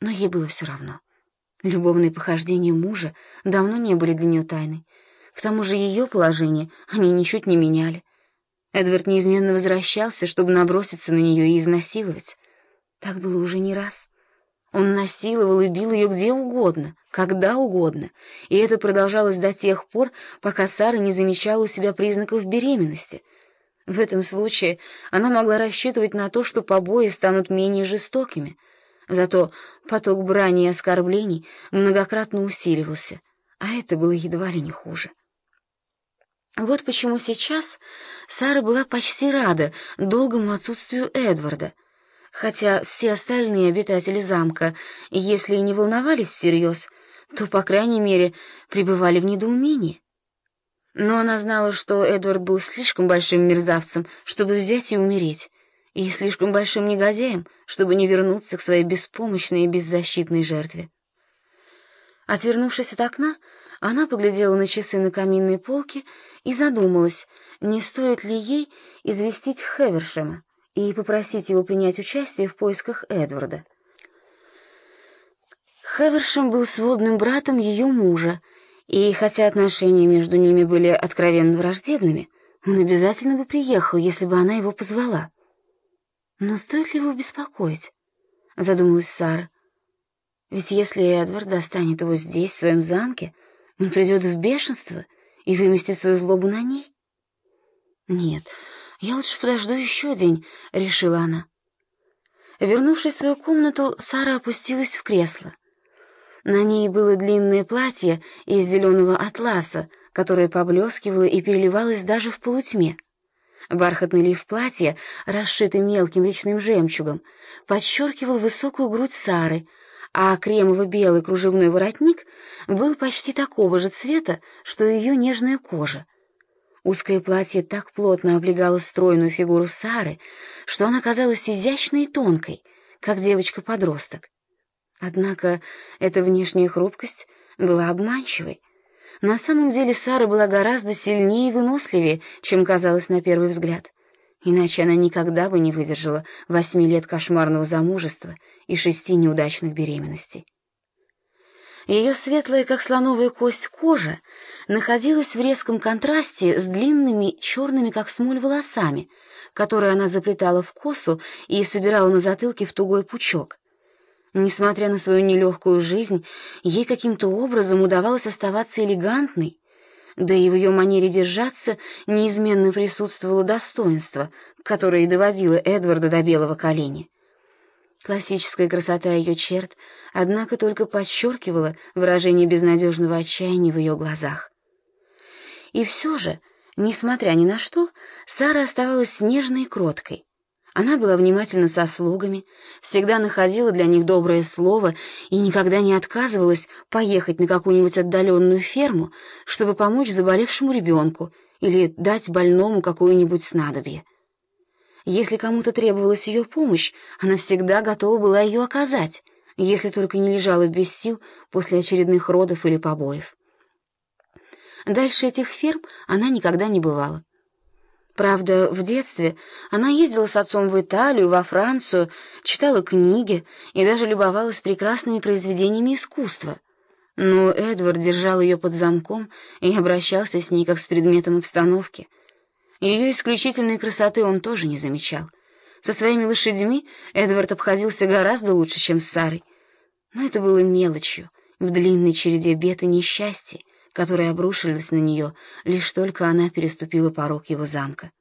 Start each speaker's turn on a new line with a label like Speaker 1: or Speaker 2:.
Speaker 1: Но ей было все равно. Любовные похождения мужа давно не были для нее тайной. К тому же ее положение они ничуть не меняли. Эдвард неизменно возвращался, чтобы наброситься на нее и изнасиловать. Так было уже не раз. Он насиловал и бил ее где угодно, когда угодно, и это продолжалось до тех пор, пока Сара не замечала у себя признаков беременности. В этом случае она могла рассчитывать на то, что побои станут менее жестокими. Зато поток брани и оскорблений многократно усиливался, а это было едва ли не хуже. Вот почему сейчас Сара была почти рада долгому отсутствию Эдварда, хотя все остальные обитатели замка, если и не волновались всерьез, то, по крайней мере, пребывали в недоумении. Но она знала, что Эдвард был слишком большим мерзавцем, чтобы взять и умереть, и слишком большим негодяем, чтобы не вернуться к своей беспомощной и беззащитной жертве. Отвернувшись от окна, она поглядела на часы на каминной полке и задумалась, не стоит ли ей известить Хевершема и попросить его принять участие в поисках Эдварда. Хевершем был сводным братом ее мужа, и хотя отношения между ними были откровенно враждебными, он обязательно бы приехал, если бы она его позвала. Но стоит ли его беспокоить? Задумалась Сара. Ведь если Эдвард застанет его здесь, в своем замке, он придет в бешенство и выместит свою злобу на ней? Нет, я лучше подожду еще день, решила она. Вернувшись в свою комнату, Сара опустилась в кресло. На ней было длинное платье из зеленого атласа, которое поблескивало и переливалось даже в полутьме. Бархатный лиф платья, расшитый мелким речным жемчугом, подчеркивал высокую грудь Сары, а кремово-белый кружевной воротник был почти такого же цвета, что и ее нежная кожа. Узкое платье так плотно облегало стройную фигуру Сары, что она казалась изящной и тонкой, как девочка-подросток. Однако эта внешняя хрупкость была обманчивой. На самом деле Сара была гораздо сильнее и выносливее, чем казалось на первый взгляд. Иначе она никогда бы не выдержала восьми лет кошмарного замужества и шести неудачных беременностей. Ее светлая, как слоновая кость, кожа находилась в резком контрасте с длинными, черными, как смоль, волосами, которые она заплетала в косу и собирала на затылке в тугой пучок. Несмотря на свою нелегкую жизнь, ей каким-то образом удавалось оставаться элегантной, да и в ее манере держаться неизменно присутствовало достоинство, которое и доводило Эдварда до белого коленя. Классическая красота ее черт, однако, только подчеркивала выражение безнадежного отчаяния в ее глазах. И все же, несмотря ни на что, Сара оставалась нежной и кроткой. Она была внимательна со слугами, всегда находила для них доброе слово и никогда не отказывалась поехать на какую-нибудь отдаленную ферму, чтобы помочь заболевшему ребенку или дать больному какое-нибудь снадобье. Если кому-то требовалась ее помощь, она всегда готова была ее оказать, если только не лежала без сил после очередных родов или побоев. Дальше этих ферм она никогда не бывала. Правда, в детстве она ездила с отцом в Италию, во Францию, читала книги и даже любовалась прекрасными произведениями искусства. Но Эдвард держал ее под замком и обращался с ней как с предметом обстановки. Ее исключительной красоты он тоже не замечал. Со своими лошадьми Эдвард обходился гораздо лучше, чем с Сарой. Но это было мелочью в длинной череде бед и несчастий, которые обрушились на нее, лишь только она переступила порог его замка.